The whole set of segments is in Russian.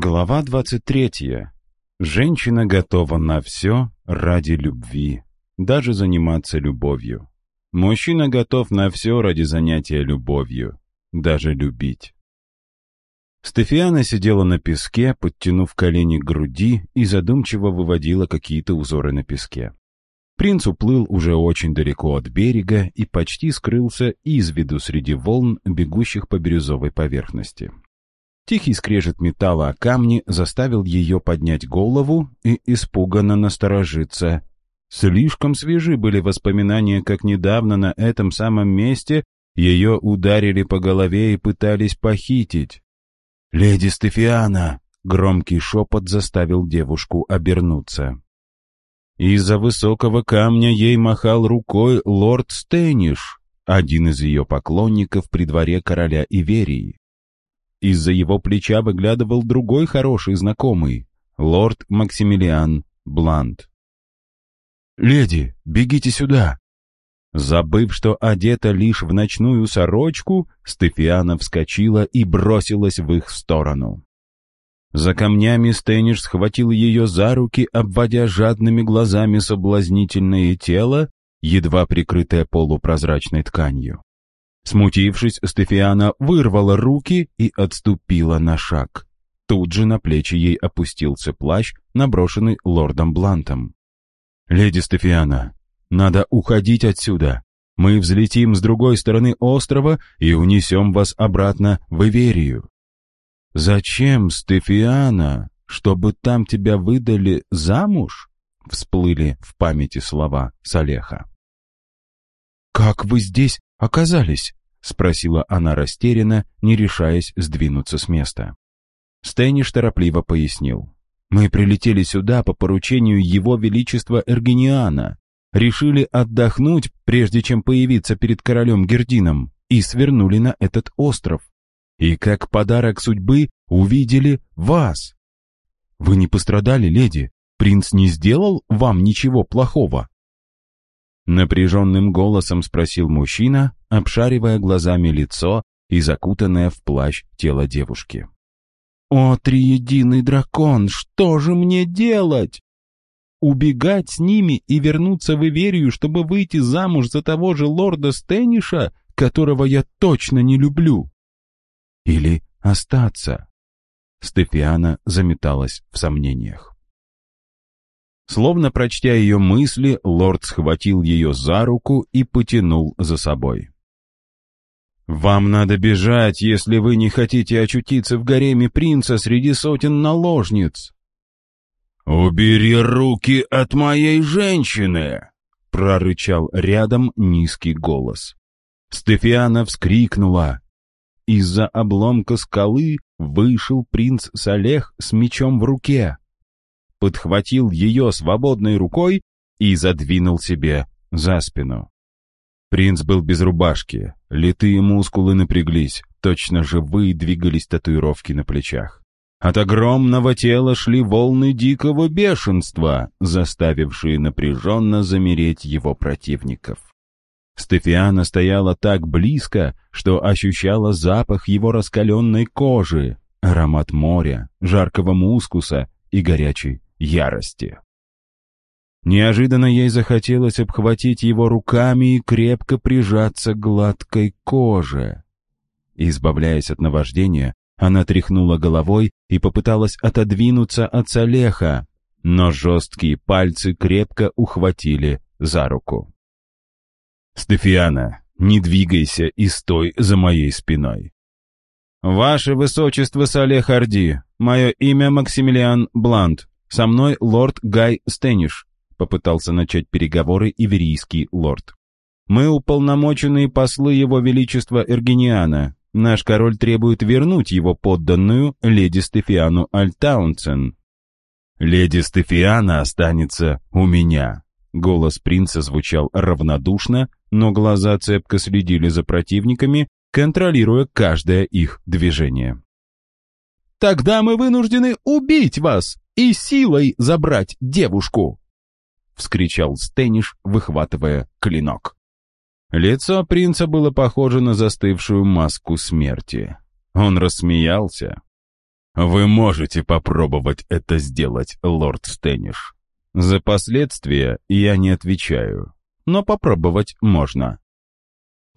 Глава 23. Женщина готова на все ради любви, даже заниматься любовью. Мужчина готов на все ради занятия любовью, даже любить. Стефиана сидела на песке, подтянув колени к груди и задумчиво выводила какие-то узоры на песке. Принц уплыл уже очень далеко от берега и почти скрылся из виду среди волн, бегущих по бирюзовой поверхности. Тихий скрежет металла о камни заставил ее поднять голову и испуганно насторожиться. Слишком свежи были воспоминания, как недавно на этом самом месте ее ударили по голове и пытались похитить. «Леди Стефиана!» — громкий шепот заставил девушку обернуться. Из-за высокого камня ей махал рукой лорд Стэниш, один из ее поклонников при дворе короля Иверии. Из-за его плеча выглядывал другой хороший знакомый, лорд Максимилиан Блант. «Леди, бегите сюда!» Забыв, что одета лишь в ночную сорочку, Стефиана вскочила и бросилась в их сторону. За камнями Стэниш схватил ее за руки, обводя жадными глазами соблазнительное тело, едва прикрытое полупрозрачной тканью. Смутившись, Стефиана вырвала руки и отступила на шаг. Тут же на плечи ей опустился плащ, наброшенный лордом Блантом. «Леди Стефиана, надо уходить отсюда. Мы взлетим с другой стороны острова и унесем вас обратно в Иверию». «Зачем, Стефиана? Чтобы там тебя выдали замуж?» Всплыли в памяти слова Салеха. «Как вы здесь оказались?» — спросила она растерянно, не решаясь сдвинуться с места. Стэниш торопливо пояснил. «Мы прилетели сюда по поручению Его Величества Эргениана, решили отдохнуть, прежде чем появиться перед королем Гердином, и свернули на этот остров. И как подарок судьбы увидели вас. Вы не пострадали, леди? Принц не сделал вам ничего плохого?» Напряженным голосом спросил мужчина, обшаривая глазами лицо и закутанное в плащ тело девушки. «О, триединый дракон, что же мне делать? Убегать с ними и вернуться в Иверию, чтобы выйти замуж за того же лорда Стэниша, которого я точно не люблю? Или остаться?» Стефиана заметалась в сомнениях. Словно прочтя ее мысли, лорд схватил ее за руку и потянул за собой. «Вам надо бежать, если вы не хотите очутиться в гареме принца среди сотен наложниц!» «Убери руки от моей женщины!» — прорычал рядом низкий голос. Стефиана вскрикнула. Из-за обломка скалы вышел принц Салех с мечом в руке подхватил ее свободной рукой и задвинул себе за спину. Принц был без рубашки, литые мускулы напряглись, точно живые двигались татуировки на плечах. От огромного тела шли волны дикого бешенства, заставившие напряженно замереть его противников. Стефиана стояла так близко, что ощущала запах его раскаленной кожи, аромат моря, жаркого мускуса и горячей ярости. Неожиданно ей захотелось обхватить его руками и крепко прижаться к гладкой коже. Избавляясь от наваждения, она тряхнула головой и попыталась отодвинуться от Салеха, но жесткие пальцы крепко ухватили за руку. «Стефиана, не двигайся и стой за моей спиной». «Ваше Высочество Салех Орди, мое имя Максимилиан Блант», «Со мной лорд Гай Стэниш», — попытался начать переговоры иверийский лорд. «Мы уполномоченные послы его величества Эргениана. Наш король требует вернуть его подданную, леди Стефиану Альтаунсен». «Леди Стефиана останется у меня», — голос принца звучал равнодушно, но глаза цепко следили за противниками, контролируя каждое их движение. «Тогда мы вынуждены убить вас!» и силой забрать девушку!» — вскричал Стэниш, выхватывая клинок. Лицо принца было похоже на застывшую маску смерти. Он рассмеялся. Вы можете попробовать это сделать, лорд Стэниш. За последствия я не отвечаю, но попробовать можно.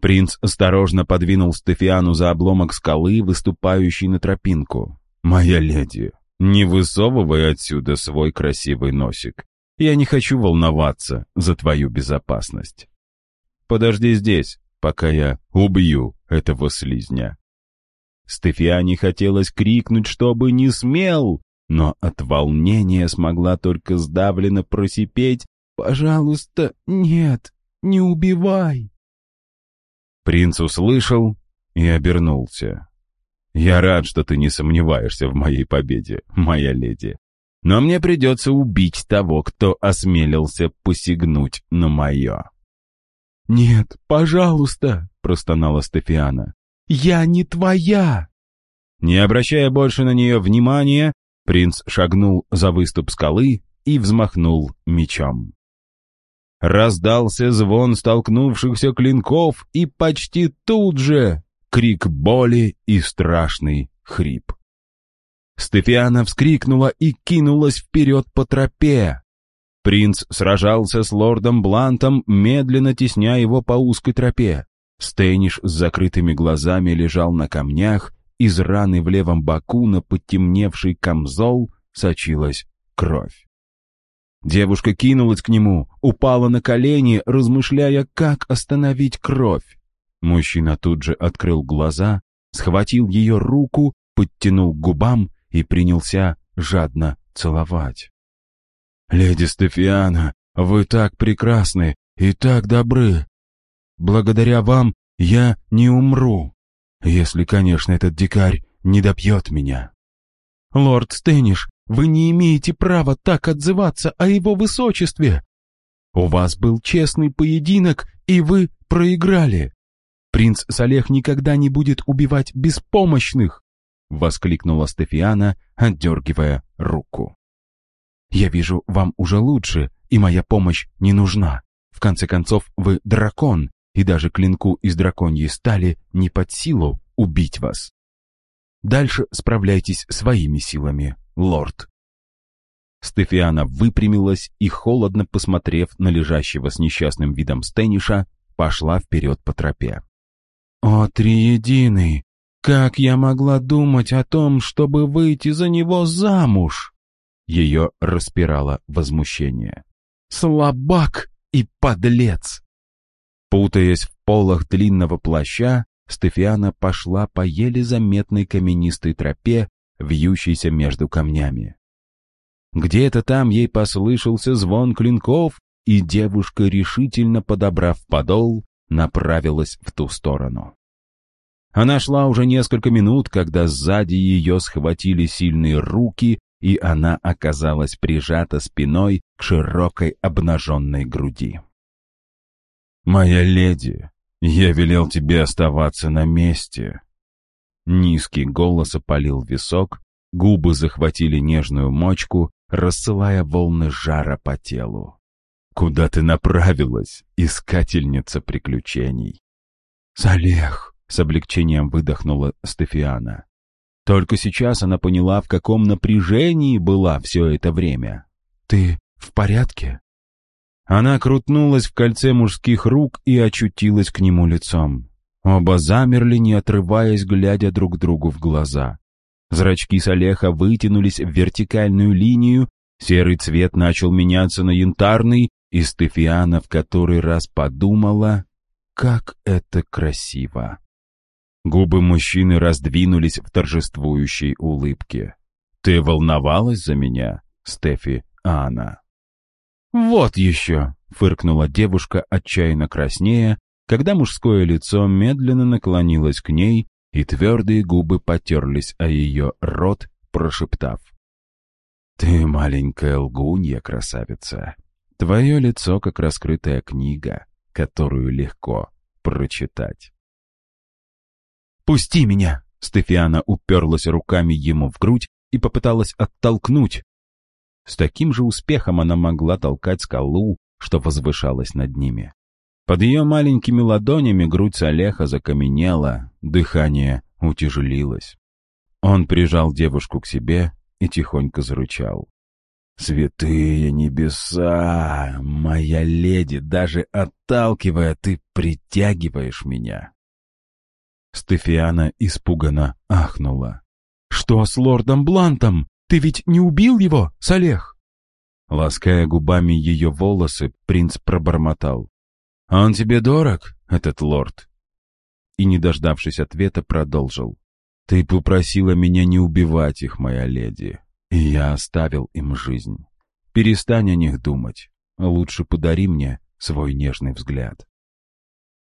Принц осторожно подвинул Стефиану за обломок скалы, выступающий на тропинку. «Моя леди, не высовывай отсюда свой красивый носик. Я не хочу волноваться за твою безопасность. Подожди здесь, пока я убью этого слизня». Стефиане хотелось крикнуть, чтобы не смел, но от волнения смогла только сдавленно просипеть «Пожалуйста, нет, не убивай!» Принц услышал и обернулся. «Я рад, что ты не сомневаешься в моей победе, моя леди. Но мне придется убить того, кто осмелился посягнуть на мое». «Нет, пожалуйста!» — простонала Стефиана. «Я не твоя!» Не обращая больше на нее внимания, принц шагнул за выступ скалы и взмахнул мечом. Раздался звон столкнувшихся клинков и почти тут же крик боли и страшный хрип. Стефиана вскрикнула и кинулась вперед по тропе. Принц сражался с лордом Блантом, медленно тесня его по узкой тропе. Стэниш с закрытыми глазами лежал на камнях, из раны в левом боку на потемневший камзол сочилась кровь. Девушка кинулась к нему, упала на колени, размышляя, как остановить кровь. Мужчина тут же открыл глаза, схватил ее руку, подтянул к губам и принялся жадно целовать. «Леди Стефиана, вы так прекрасны и так добры. Благодаря вам я не умру, если, конечно, этот дикарь не допьет меня». «Лорд Стэниш, вы не имеете права так отзываться о его высочестве. У вас был честный поединок, и вы проиграли. Принц Салех никогда не будет убивать беспомощных, воскликнула Стефиана, отдергивая руку. Я вижу, вам уже лучше, и моя помощь не нужна. В конце концов, вы дракон, и даже клинку из драконьей стали не под силу убить вас. Дальше справляйтесь своими силами, лорд. Стефиана выпрямилась и, холодно посмотрев на лежащего с несчастным видом Стэниша, пошла вперед по тропе. «О, триединый! Как я могла думать о том, чтобы выйти за него замуж?» Ее распирало возмущение. «Слабак и подлец!» Путаясь в полах длинного плаща, Стефиана пошла по еле заметной каменистой тропе, вьющейся между камнями. Где-то там ей послышался звон клинков, и девушка, решительно подобрав подол, направилась в ту сторону. Она шла уже несколько минут, когда сзади ее схватили сильные руки, и она оказалась прижата спиной к широкой обнаженной груди. «Моя леди, я велел тебе оставаться на месте». Низкий голос опалил висок, губы захватили нежную мочку, рассылая волны жара по телу. «Куда ты направилась, искательница приключений?» «Салех!» — с облегчением выдохнула Стефиана. Только сейчас она поняла, в каком напряжении была все это время. «Ты в порядке?» Она крутнулась в кольце мужских рук и очутилась к нему лицом. Оба замерли, не отрываясь, глядя друг другу в глаза. Зрачки Салеха вытянулись в вертикальную линию, серый цвет начал меняться на янтарный, и Стефиана в который раз подумала, как это красиво. Губы мужчины раздвинулись в торжествующей улыбке. «Ты волновалась за меня, Стефи Анна?» «Вот еще!» — фыркнула девушка, отчаянно краснея, когда мужское лицо медленно наклонилось к ней, и твердые губы потерлись о ее рот, прошептав. «Ты маленькая лгунья, красавица. Твое лицо, как раскрытая книга, которую легко прочитать». «Пусти меня!» Стефиана уперлась руками ему в грудь и попыталась оттолкнуть, с таким же успехом она могла толкать скалу, что возвышалась над ними. Под ее маленькими ладонями грудь Салеха закаменела, дыхание утяжелилось. Он прижал девушку к себе и тихонько зарычал. «Святые небеса! Моя леди, даже отталкивая, ты притягиваешь меня!» Стефиана испуганно ахнула. «Что с лордом Блантом? Ты ведь не убил его, Салех?» Лаская губами ее волосы, принц пробормотал. «Он тебе дорог, этот лорд?» И, не дождавшись ответа, продолжил. «Ты попросила меня не убивать их, моя леди, и я оставил им жизнь. Перестань о них думать. Лучше подари мне свой нежный взгляд».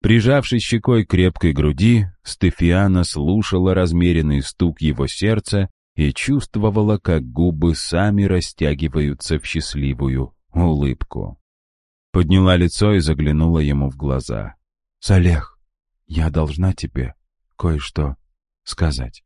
Прижавшись щекой к крепкой груди, Стефиана слушала размеренный стук его сердца и чувствовала, как губы сами растягиваются в счастливую улыбку. Подняла лицо и заглянула ему в глаза. «Салех, я должна тебе кое-что сказать».